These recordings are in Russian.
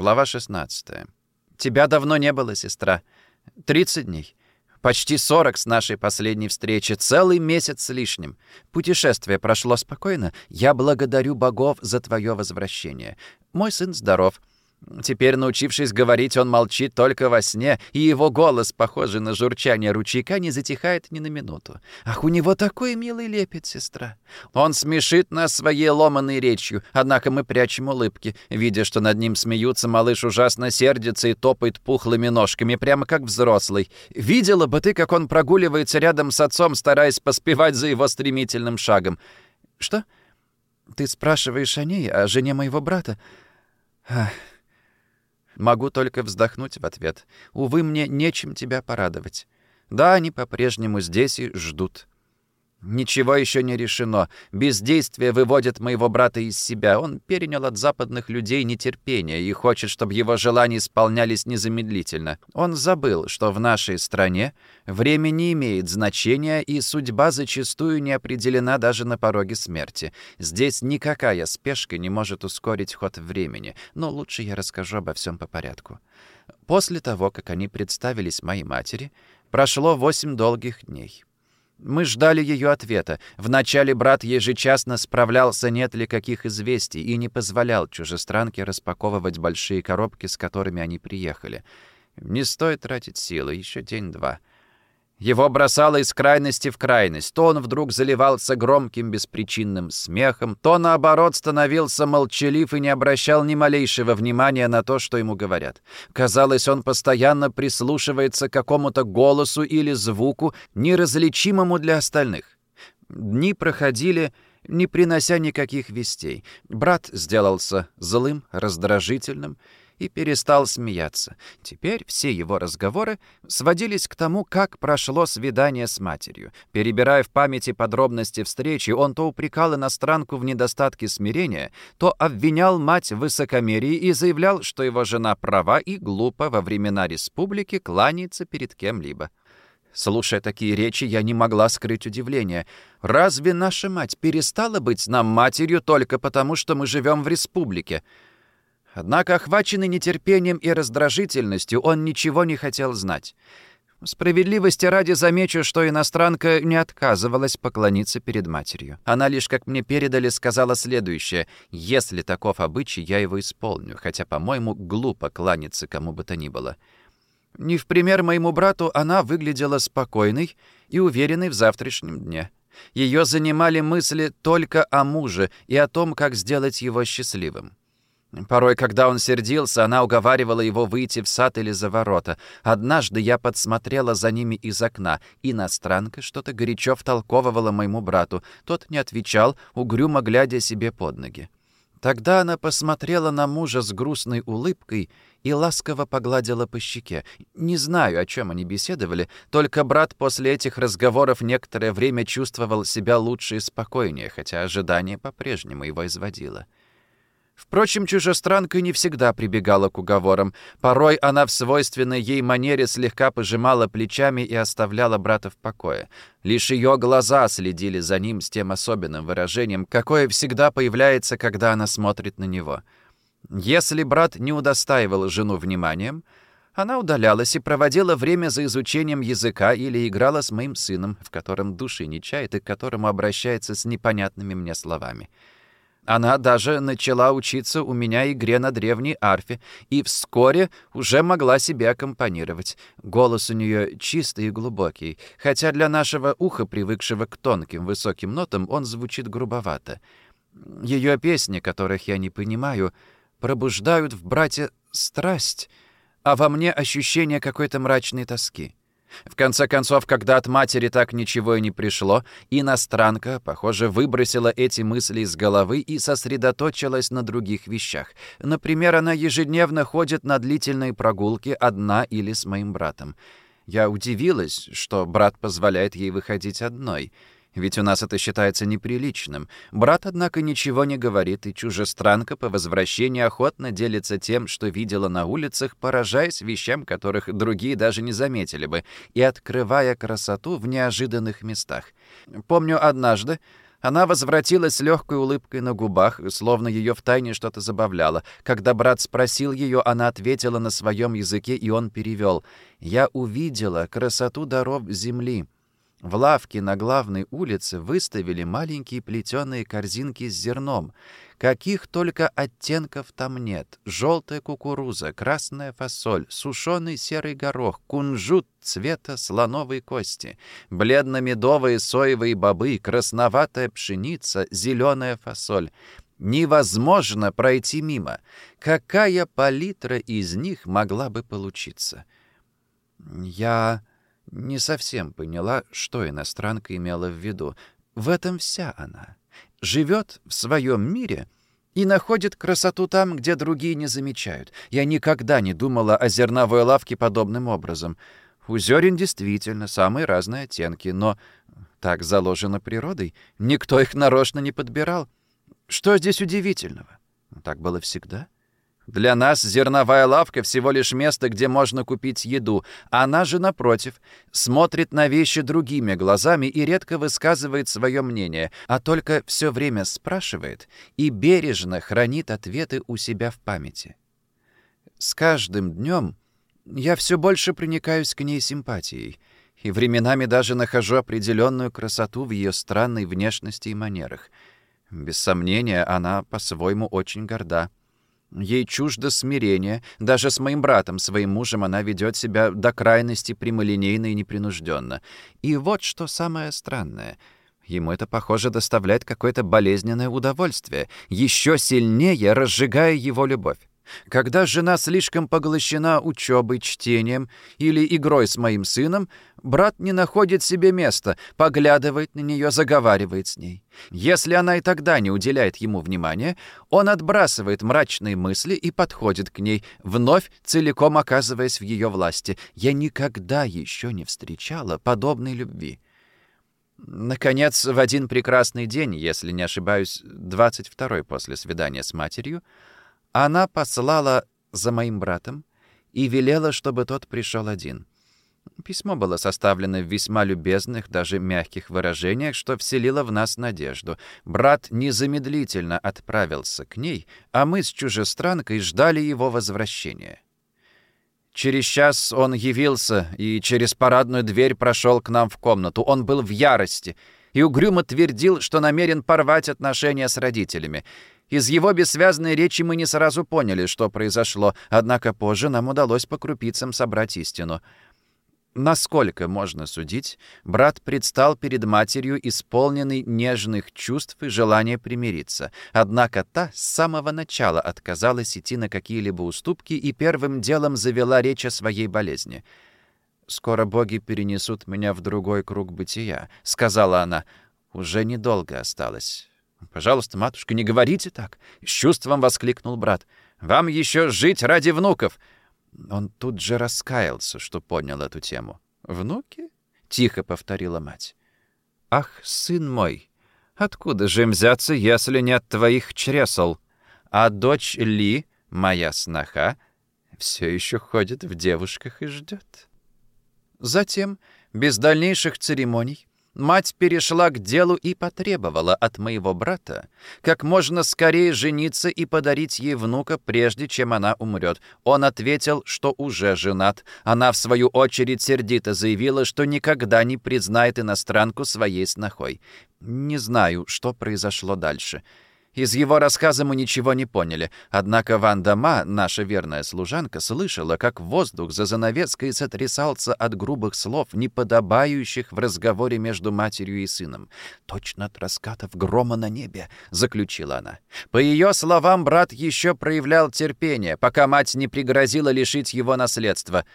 Глава 16. «Тебя давно не было, сестра. 30 дней. Почти 40 с нашей последней встречи. Целый месяц с лишним. Путешествие прошло спокойно. Я благодарю богов за твое возвращение. Мой сын здоров. Теперь, научившись говорить, он молчит только во сне, и его голос, похожий на журчание ручейка, не затихает ни на минуту. Ах, у него такой милый лепет, сестра. Он смешит нас своей ломаной речью, однако мы прячем улыбки. Видя, что над ним смеются, малыш ужасно сердится и топает пухлыми ножками, прямо как взрослый. Видела бы ты, как он прогуливается рядом с отцом, стараясь поспевать за его стремительным шагом. Что? Ты спрашиваешь о ней, о жене моего брата? Ах... Могу только вздохнуть в ответ. Увы, мне нечем тебя порадовать. Да, они по-прежнему здесь и ждут. Ничего еще не решено. Бездействие выводит моего брата из себя. Он перенял от западных людей нетерпение и хочет, чтобы его желания исполнялись незамедлительно. Он забыл, что в нашей стране время не имеет значения, и судьба зачастую не определена даже на пороге смерти. Здесь никакая спешка не может ускорить ход времени. Но лучше я расскажу обо всем по порядку. После того, как они представились моей матери, прошло восемь долгих дней. Мы ждали ее ответа. Вначале брат ежечасно справлялся, нет ли каких известий, и не позволял чужестранке распаковывать большие коробки, с которыми они приехали. Не стоит тратить силы, еще день-два. Его бросало из крайности в крайность. То он вдруг заливался громким беспричинным смехом, то, наоборот, становился молчалив и не обращал ни малейшего внимания на то, что ему говорят. Казалось, он постоянно прислушивается к какому-то голосу или звуку, неразличимому для остальных. Дни проходили, не принося никаких вестей. Брат сделался злым, раздражительным, и перестал смеяться. Теперь все его разговоры сводились к тому, как прошло свидание с матерью. Перебирая в памяти подробности встречи, он то упрекал иностранку в недостатке смирения, то обвинял мать в высокомерии и заявлял, что его жена права и глупа во времена республики кланяется перед кем-либо. Слушая такие речи, я не могла скрыть удивление. Разве наша мать перестала быть нам матерью только потому, что мы живем в республике? Однако, охваченный нетерпением и раздражительностью, он ничего не хотел знать. Справедливости ради замечу, что иностранка не отказывалась поклониться перед матерью. Она лишь, как мне передали, сказала следующее. «Если таков обычай, я его исполню, хотя, по-моему, глупо кланяться кому бы то ни было». Не в пример моему брату она выглядела спокойной и уверенной в завтрашнем дне. Ее занимали мысли только о муже и о том, как сделать его счастливым. Порой, когда он сердился, она уговаривала его выйти в сад или за ворота. Однажды я подсмотрела за ними из окна. Иностранка что-то горячо втолковывала моему брату. Тот не отвечал, угрюмо глядя себе под ноги. Тогда она посмотрела на мужа с грустной улыбкой и ласково погладила по щеке. Не знаю, о чем они беседовали, только брат после этих разговоров некоторое время чувствовал себя лучше и спокойнее, хотя ожидание по-прежнему его изводило. Впрочем, чужестранка не всегда прибегала к уговорам. Порой она в свойственной ей манере слегка пожимала плечами и оставляла брата в покое. Лишь ее глаза следили за ним с тем особенным выражением, какое всегда появляется, когда она смотрит на него. Если брат не удостаивал жену вниманием, она удалялась и проводила время за изучением языка или играла с моим сыном, в котором души не чает и к которому обращается с непонятными мне словами. Она даже начала учиться у меня игре на древней арфе и вскоре уже могла себе аккомпанировать. Голос у нее чистый и глубокий, хотя для нашего уха, привыкшего к тонким высоким нотам, он звучит грубовато. Ее песни, которых я не понимаю, пробуждают в брате страсть, а во мне ощущение какой-то мрачной тоски. В конце концов, когда от матери так ничего и не пришло, иностранка, похоже, выбросила эти мысли из головы и сосредоточилась на других вещах. Например, она ежедневно ходит на длительные прогулки одна или с моим братом. Я удивилась, что брат позволяет ей выходить одной — ведь у нас это считается неприличным. Брат, однако, ничего не говорит, и чужестранка по возвращении охотно делится тем, что видела на улицах, поражаясь вещам, которых другие даже не заметили бы, и открывая красоту в неожиданных местах. Помню, однажды Она возвратилась с легкой улыбкой на губах, словно ее втайне что-то забавляло. Когда брат спросил ее, она ответила на своем языке, и он перевел. «Я увидела красоту даров земли». В лавке на главной улице выставили маленькие плетеные корзинки с зерном. Каких только оттенков там нет. Желтая кукуруза, красная фасоль, сушеный серый горох, кунжут цвета слоновой кости, бледно-медовые соевые бобы, красноватая пшеница, зеленая фасоль. Невозможно пройти мимо. Какая палитра из них могла бы получиться? Я не совсем поняла, что иностранка имела в виду. В этом вся она. Живет в своем мире и находит красоту там, где другие не замечают. Я никогда не думала о зерновой лавке подобным образом. У зерен действительно самые разные оттенки, но так заложено природой. Никто их нарочно не подбирал. Что здесь удивительного? Так было всегда. — для нас зерновая лавка всего лишь место, где можно купить еду. Она же, напротив, смотрит на вещи другими глазами и редко высказывает свое мнение, а только все время спрашивает и бережно хранит ответы у себя в памяти. С каждым днем я все больше проникаюсь к ней симпатией и временами даже нахожу определенную красоту в ее странной внешности и манерах. Без сомнения, она по-своему очень горда. Ей чуждо смирение. Даже с моим братом, своим мужем, она ведет себя до крайности прямолинейно и непринужденно. И вот что самое странное. Ему это, похоже, доставляет какое-то болезненное удовольствие, еще сильнее разжигая его любовь. Когда жена слишком поглощена учебой, чтением или игрой с моим сыном, брат не находит себе места, поглядывает на нее, заговаривает с ней. Если она и тогда не уделяет ему внимания, он отбрасывает мрачные мысли и подходит к ней, вновь целиком оказываясь в ее власти. Я никогда еще не встречала подобной любви. Наконец, в один прекрасный день, если не ошибаюсь, 22-й после свидания с матерью, она послала за моим братом и велела, чтобы тот пришел один. Письмо было составлено в весьма любезных, даже мягких выражениях, что вселило в нас надежду. Брат незамедлительно отправился к ней, а мы с чужестранкой ждали его возвращения. Через час он явился и через парадную дверь прошел к нам в комнату. Он был в ярости и угрюмо твердил, что намерен порвать отношения с родителями. Из его бессвязной речи мы не сразу поняли, что произошло, однако позже нам удалось по крупицам собрать истину. Насколько можно судить, брат предстал перед матерью, исполненный нежных чувств и желания примириться. Однако та с самого начала отказалась идти на какие-либо уступки и первым делом завела речь о своей болезни. «Скоро боги перенесут меня в другой круг бытия», — сказала она. «Уже недолго осталось. «Пожалуйста, матушка, не говорите так!» — с чувством воскликнул брат. «Вам еще жить ради внуков!» Он тут же раскаялся, что понял эту тему. «Внуки?» — тихо повторила мать. «Ах, сын мой, откуда же им взяться, если не от твоих чресл? А дочь Ли, моя сноха, все еще ходит в девушках и ждет». Затем, без дальнейших церемоний, Мать перешла к делу и потребовала от моего брата как можно скорее жениться и подарить ей внука, прежде чем она умрет. Он ответил, что уже женат. Она, в свою очередь, сердито заявила, что никогда не признает иностранку своей снохой. Не знаю, что произошло дальше. Из его рассказа мы ничего не поняли, однако Ванда Ма, наша верная служанка, слышала, как воздух за занавеской сотрясался от грубых слов, неподобающих в разговоре между матерью и сыном. «Точно от раскатов грома на небе», — заключила она. По ее словам, брат еще проявлял терпение, пока мать не пригрозила лишить его наследства —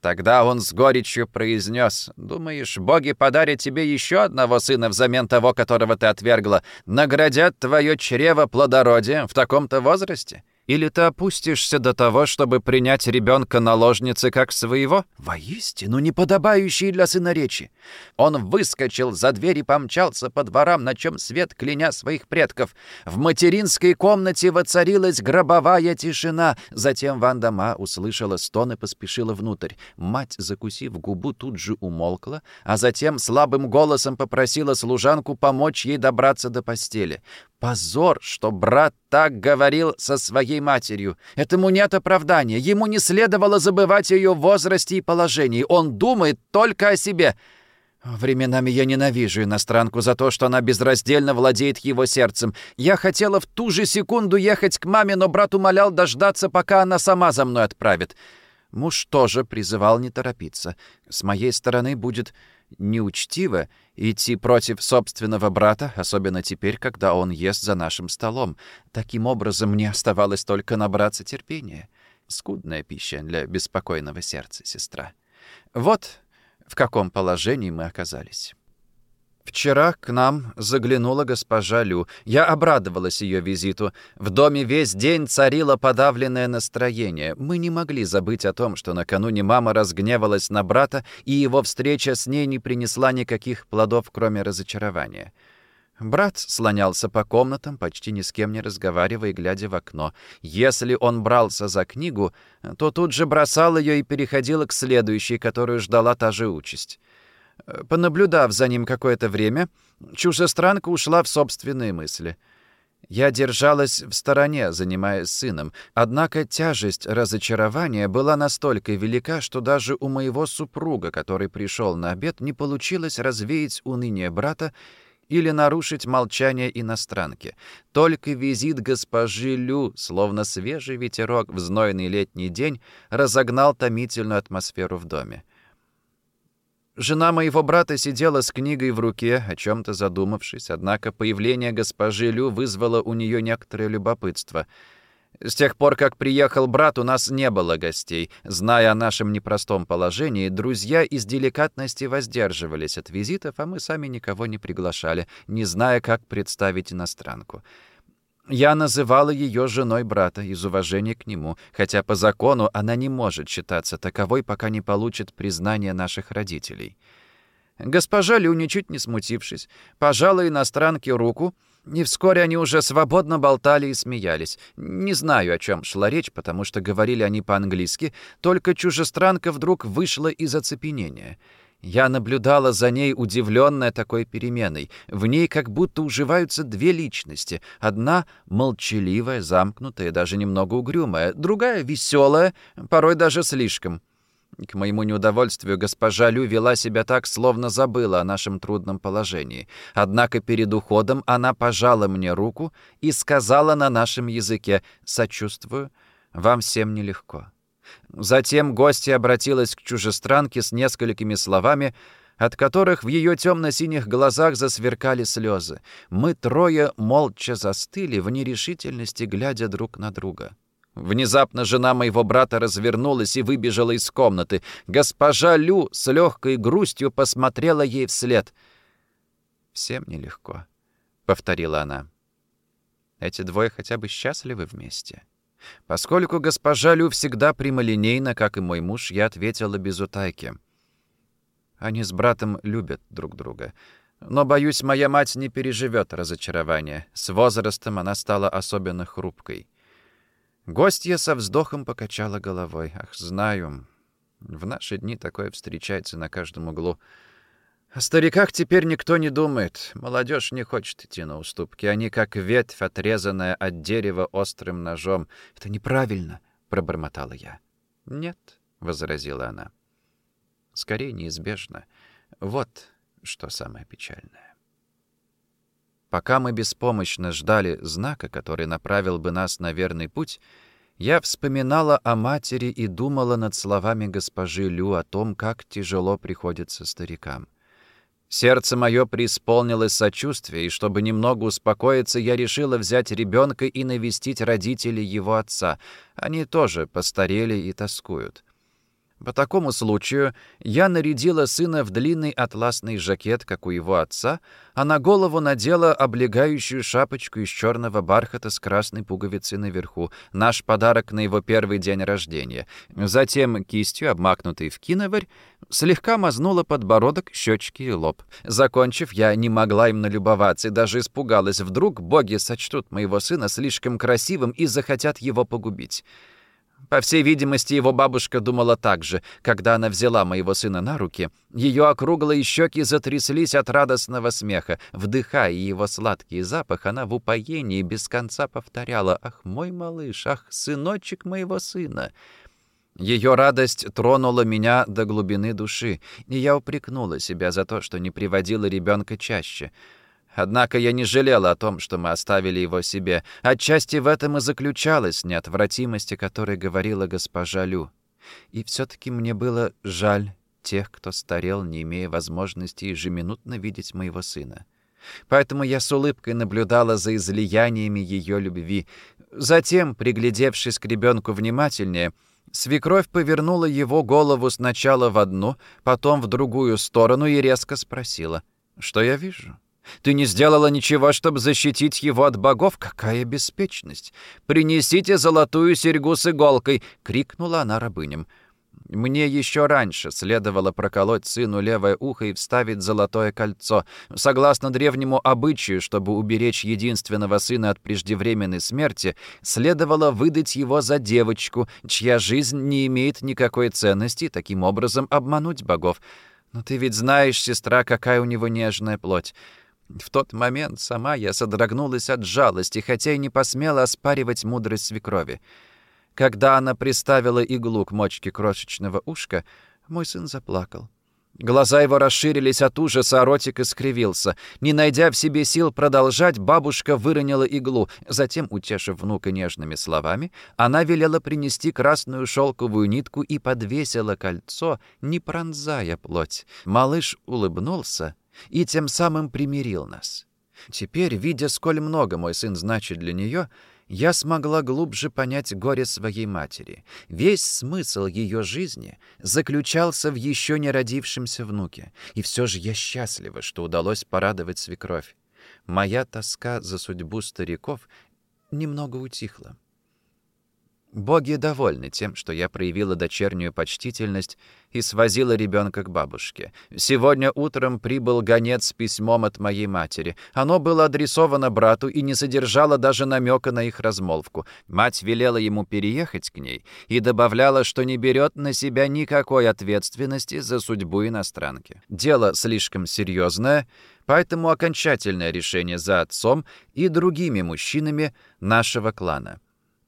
Тогда он с горечью произнес, «Думаешь, боги подарят тебе еще одного сына взамен того, которого ты отвергла, наградят твое чрево плодородием в таком-то возрасте? Или ты опустишься до того, чтобы принять ребенка наложницы как своего? Воистину неподобающие для сына речи. Он выскочил за дверь и помчался по дворам, на чем свет кляня своих предков. В материнской комнате воцарилась гробовая тишина. Затем Вандама услышала стон и поспешила внутрь. Мать, закусив губу, тут же умолкла, а затем слабым голосом попросила служанку помочь ей добраться до постели. Позор, что брат так говорил со своей матерью. Этому нет оправдания. Ему не следовало забывать ее возрасте и положении. Он думает только о себе. Временами я ненавижу иностранку за то, что она безраздельно владеет его сердцем. Я хотела в ту же секунду ехать к маме, но брат умолял дождаться, пока она сама за мной отправит. Муж тоже призывал не торопиться. С моей стороны будет неучтиво идти против собственного брата, особенно теперь, когда он ест за нашим столом. Таким образом, мне оставалось только набраться терпения. Скудная пища для беспокойного сердца, сестра. Вот в каком положении мы оказались. Вчера к нам заглянула госпожа Лю. Я обрадовалась ее визиту. В доме весь день царило подавленное настроение. Мы не могли забыть о том, что накануне мама разгневалась на брата, и его встреча с ней не принесла никаких плодов, кроме разочарования. Брат слонялся по комнатам, почти ни с кем не разговаривая, глядя в окно. Если он брался за книгу, то тут же бросал ее и переходил к следующей, которую ждала та же участь. Понаблюдав за ним какое-то время, чужестранка ушла в собственные мысли. Я держалась в стороне, занимаясь сыном, однако тяжесть разочарования была настолько велика, что даже у моего супруга, который пришел на обед, не получилось развеять уныние брата или нарушить молчание иностранки. Только визит госпожи Лю, словно свежий ветерок в знойный летний день, разогнал томительную атмосферу в доме. Жена моего брата сидела с книгой в руке, о чем-то задумавшись, однако появление госпожи Лю вызвало у нее некоторое любопытство. С тех пор, как приехал брат, у нас не было гостей. Зная о нашем непростом положении, друзья из деликатности воздерживались от визитов, а мы сами никого не приглашали, не зная, как представить иностранку. Я называла ее женой брата из уважения к нему, хотя по закону она не может считаться таковой, пока не получит признание наших родителей. Госпожа Лю, ничуть не смутившись, пожала иностранке руку, и вскоре они уже свободно болтали и смеялись. Не знаю, о чем шла речь, потому что говорили они по-английски, только чужестранка вдруг вышла из оцепенения — я наблюдала за ней, удивленная такой переменой. В ней как будто уживаются две личности. Одна — молчаливая, замкнутая, даже немного угрюмая. Другая — веселая, порой даже слишком. К моему неудовольствию госпожа Лю вела себя так, словно забыла о нашем трудном положении. Однако перед уходом она пожала мне руку и сказала на нашем языке «Сочувствую, вам всем нелегко». Затем гостья обратилась к чужестранке с несколькими словами, от которых в ее темно-синих глазах засверкали слезы. Мы трое молча застыли в нерешительности, глядя друг на друга. Внезапно жена моего брата развернулась и выбежала из комнаты. Госпожа Лю с легкой грустью посмотрела ей вслед. «Всем нелегко», — повторила она. «Эти двое хотя бы счастливы вместе». Поскольку госпожа Лю всегда прямолинейна, как и мой муж, я ответила без утайки. Они с братом любят друг друга. Но, боюсь, моя мать не переживет разочарование. С возрастом она стала особенно хрупкой. Гостья со вздохом покачала головой. «Ах, знаю, в наши дни такое встречается на каждом углу». О стариках теперь никто не думает. Молодежь не хочет идти на уступки. Они как ветвь, отрезанная от дерева острым ножом. Это неправильно, пробормотала я. Нет, возразила она. Скорее неизбежно. Вот что самое печальное. Пока мы беспомощно ждали знака, который направил бы нас на верный путь, я вспоминала о матери и думала над словами госпожи Лю о том, как тяжело приходится старикам. Сердце мое преисполнилось сочувствия, и чтобы немного успокоиться, я решила взять ребенка и навестить родителей его отца. Они тоже постарели и тоскуют. По такому случаю я нарядила сына в длинный атласный жакет, как у его отца, а на голову надела облегающую шапочку из черного бархата с красной пуговицей наверху, наш подарок на его первый день рождения. Затем кистью, обмакнутой в киноварь, слегка мазнула подбородок, щечки и лоб. Закончив, я не могла им налюбоваться и даже испугалась. Вдруг боги сочтут моего сына слишком красивым и захотят его погубить. По всей видимости, его бабушка думала так же. Когда она взяла моего сына на руки, ее округлые щеки затряслись от радостного смеха. Вдыхая его сладкий запах, она в упоении без конца повторяла «Ах, мой малыш! Ах, сыночек моего сына!» Ее радость тронула меня до глубины души, и я упрекнула себя за то, что не приводила ребенка чаще — Однако я не жалела о том, что мы оставили его себе. Отчасти в этом и заключалась неотвратимость, о которой говорила госпожа Лю. И все-таки мне было жаль тех, кто старел, не имея возможности ежеминутно видеть моего сына. Поэтому я с улыбкой наблюдала за излияниями ее любви. Затем, приглядевшись к ребенку внимательнее, свекровь повернула его голову сначала в одну, потом в другую сторону и резко спросила, «Что я вижу?» Ты не сделала ничего, чтобы защитить его от богов? Какая беспечность! Принесите золотую серьгу с иголкой!» — крикнула она рабыням. Мне еще раньше следовало проколоть сыну левое ухо и вставить золотое кольцо. Согласно древнему обычаю, чтобы уберечь единственного сына от преждевременной смерти, следовало выдать его за девочку, чья жизнь не имеет никакой ценности, таким образом обмануть богов. Но ты ведь знаешь, сестра, какая у него нежная плоть. В тот момент сама я содрогнулась от жалости, хотя и не посмела оспаривать мудрость свекрови. Когда она приставила иглу к мочке крошечного ушка, мой сын заплакал. Глаза его расширились от ужаса, а ротик искривился. Не найдя в себе сил продолжать, бабушка выронила иглу. Затем, утешив внука нежными словами, она велела принести красную шелковую нитку и подвесила кольцо, не пронзая плоть. Малыш улыбнулся и тем самым примирил нас. Теперь, видя, сколь много мой сын значит для нее, я смогла глубже понять горе своей матери. Весь смысл ее жизни заключался в еще не родившемся внуке. И все же я счастлива, что удалось порадовать свекровь. Моя тоска за судьбу стариков немного утихла. Боги довольны тем, что я проявила дочернюю почтительность и свозила ребенка к бабушке. Сегодня утром прибыл гонец с письмом от моей матери. Оно было адресовано брату и не содержало даже намека на их размолвку. Мать велела ему переехать к ней и добавляла, что не берет на себя никакой ответственности за судьбу иностранки. Дело слишком серьезное, поэтому окончательное решение за отцом и другими мужчинами нашего клана.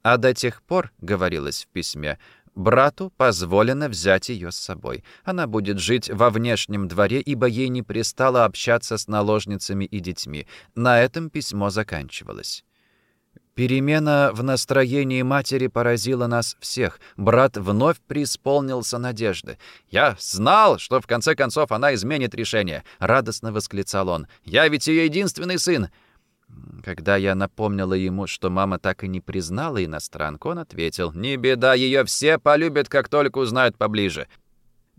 А до тех пор, говорилось в письме, брату позволено взять ее с собой. Она будет жить во внешнем дворе, ибо ей не пристало общаться с наложницами и детьми. На этом письмо заканчивалось. Перемена в настроении матери поразила нас всех. Брат вновь преисполнился надежды. «Я знал, что в конце концов она изменит решение!» — радостно восклицал он. «Я ведь ее единственный сын!» Когда я напомнила ему, что мама так и не признала иностранку, он ответил, «Не беда, ее все полюбят, как только узнают поближе».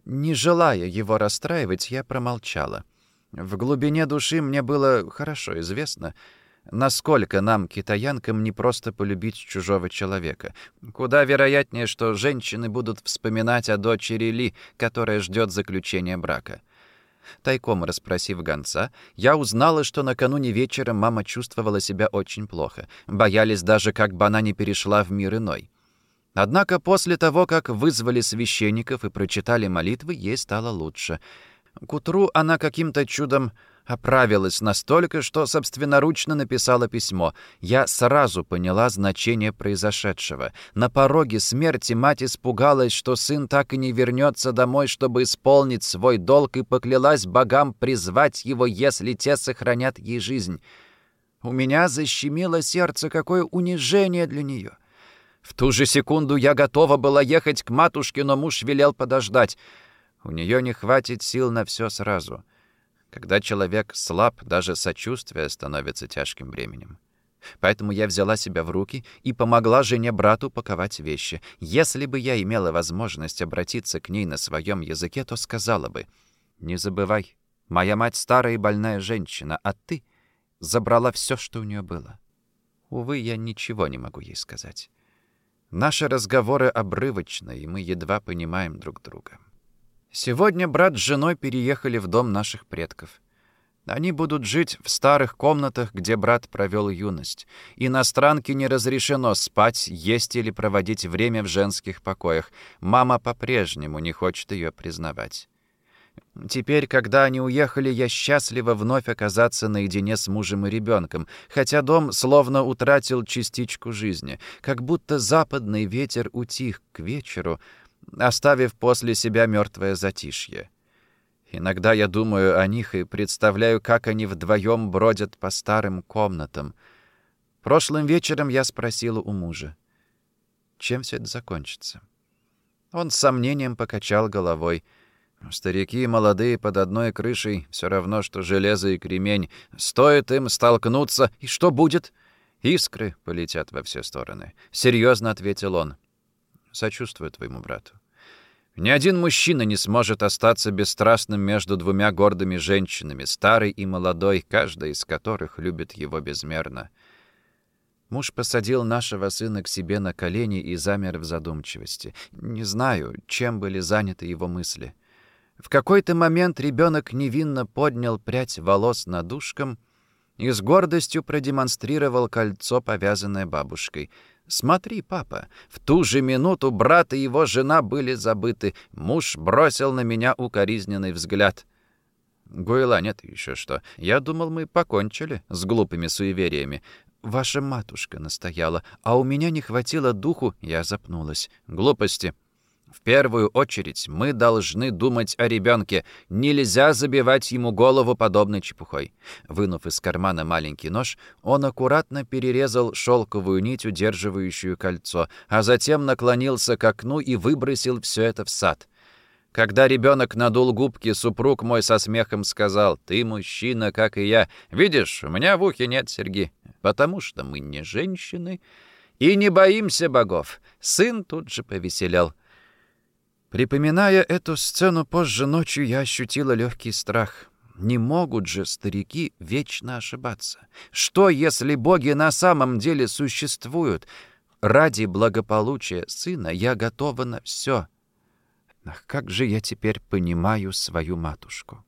Не желая его расстраивать, я промолчала. В глубине души мне было хорошо известно, насколько нам, китаянкам, не просто полюбить чужого человека. Куда вероятнее, что женщины будут вспоминать о дочери Ли, которая ждет заключения брака. Тайком расспросив гонца, я узнала, что накануне вечером мама чувствовала себя очень плохо. Боялись даже, как бы она не перешла в мир иной. Однако после того, как вызвали священников и прочитали молитвы, ей стало лучше. К утру она каким-то чудом Оправилась настолько, что собственноручно написала письмо. Я сразу поняла значение произошедшего. На пороге смерти мать испугалась, что сын так и не вернется домой, чтобы исполнить свой долг, и поклялась богам призвать его, если те сохранят ей жизнь. У меня защемило сердце, какое унижение для нее. В ту же секунду я готова была ехать к матушке, но муж велел подождать. У нее не хватит сил на все сразу. Когда человек слаб, даже сочувствие становится тяжким бременем. Поэтому я взяла себя в руки и помогла жене-брату паковать вещи. Если бы я имела возможность обратиться к ней на своем языке, то сказала бы, «Не забывай, моя мать старая и больная женщина, а ты забрала все, что у нее было». Увы, я ничего не могу ей сказать. Наши разговоры обрывочны, и мы едва понимаем друг друга. Сегодня брат с женой переехали в дом наших предков. Они будут жить в старых комнатах, где брат провел юность. Иностранке не разрешено спать, есть или проводить время в женских покоях. Мама по-прежнему не хочет ее признавать. Теперь, когда они уехали, я счастлива вновь оказаться наедине с мужем и ребенком, хотя дом словно утратил частичку жизни, как будто западный ветер утих к вечеру, оставив после себя мертвое затишье. Иногда я думаю о них и представляю, как они вдвоем бродят по старым комнатам. Прошлым вечером я спросила у мужа, чем все это закончится. Он с сомнением покачал головой — Старики и молодые под одной крышей — все равно, что железо и кремень. Стоит им столкнуться, и что будет? Искры полетят во все стороны. Серьезно ответил он. Сочувствую твоему брату. Ни один мужчина не сможет остаться бесстрастным между двумя гордыми женщинами, старой и молодой, каждая из которых любит его безмерно. Муж посадил нашего сына к себе на колени и замер в задумчивости. Не знаю, чем были заняты его мысли. В какой-то момент ребенок невинно поднял прядь волос над ушком и с гордостью продемонстрировал кольцо, повязанное бабушкой. «Смотри, папа, в ту же минуту брат и его жена были забыты. Муж бросил на меня укоризненный взгляд». «Гуэла, нет еще что. Я думал, мы покончили с глупыми суевериями. Ваша матушка настояла, а у меня не хватило духу, я запнулась. Глупости. В первую очередь мы должны думать о ребенке. Нельзя забивать ему голову подобной чепухой. Вынув из кармана маленький нож, он аккуратно перерезал шелковую нить, удерживающую кольцо, а затем наклонился к окну и выбросил все это в сад. Когда ребенок надул губки, супруг мой со смехом сказал, «Ты мужчина, как и я. Видишь, у меня в ухе нет серьги, потому что мы не женщины и не боимся богов». Сын тут же повеселел. Припоминая эту сцену позже ночью, я ощутила легкий страх. Не могут же старики вечно ошибаться. Что, если боги на самом деле существуют? Ради благополучия сына я готова на все. Ах, как же я теперь понимаю свою матушку.